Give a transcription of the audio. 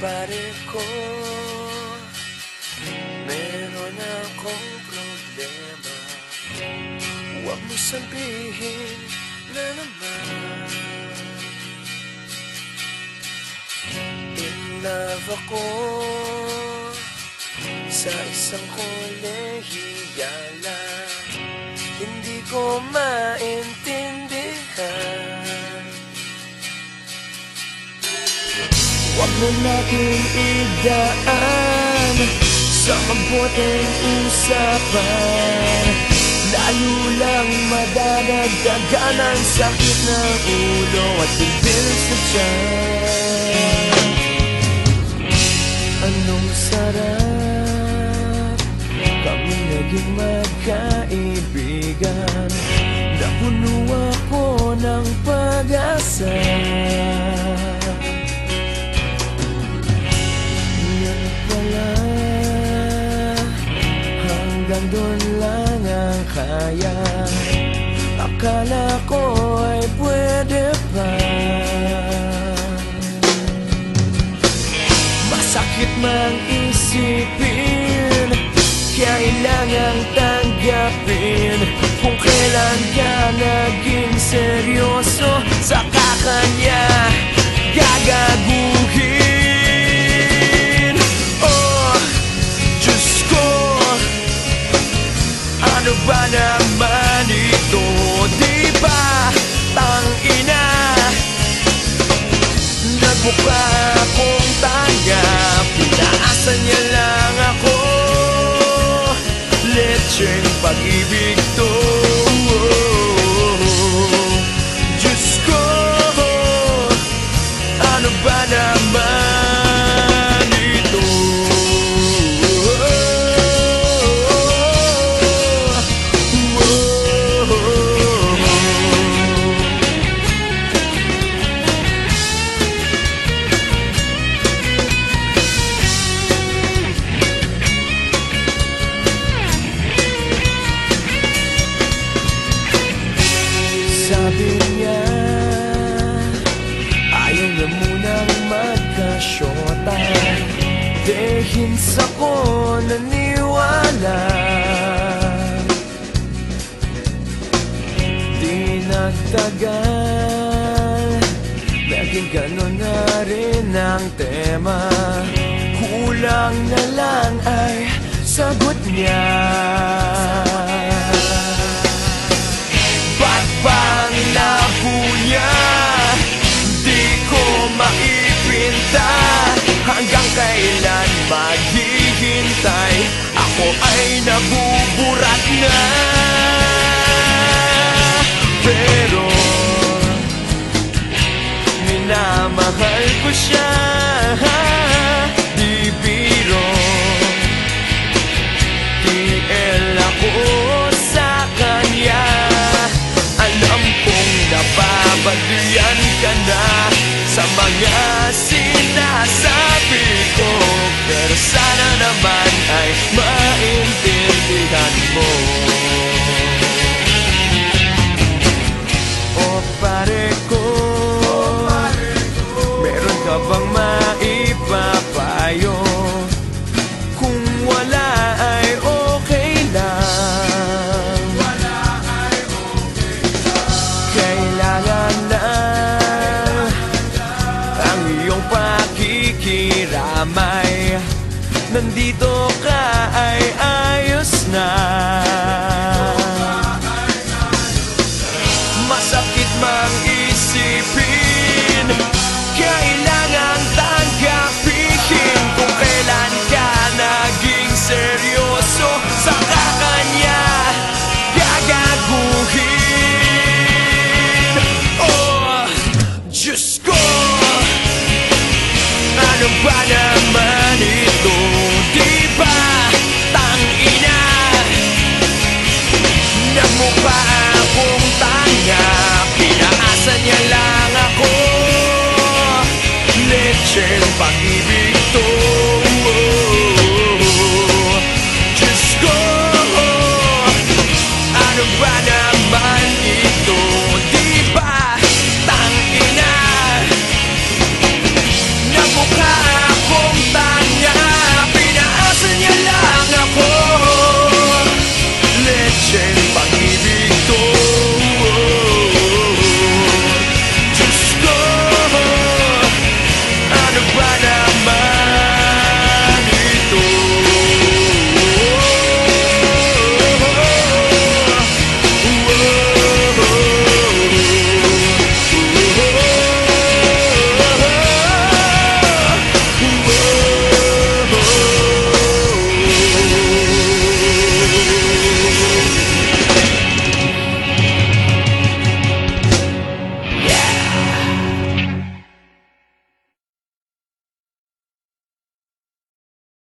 pare ko Meron akong problema. Huwag mo sabihin na naman In love ako Sa isang kolehiyala Hindi ko maintindihan Huwag mo natin idaan Sa mabuting usapan Lalo lang madadagdagan ang sakit ng ulo At bilbil sa tiyan. Anong sarap? Kami naging magkaibigan. Napuno ako ng pag-asa Pala Hanggang doon lang ang kaya. Akala ko ay pwede pa. Masakit mang isipin Kailangang tanggapin Kung kailan ka naging seryoso. Saka Lecheng pag-ibig to Sabi niya Ayaw niya munang magkasyota. Dehins ako naniwala Pero sana naman ay maintindihan mo. O pare ko Meron ka bang maipapayo? Kung wala ay okay lang. Kailangan lang Ang iyong pakikiramay Nandito ka ay ayos na. Masakit mang isipin Kailangang tanggapin Kung kailan ka naging seryoso Sa kanya gagaguhin. Oh, Diyos ko. Ano ba naman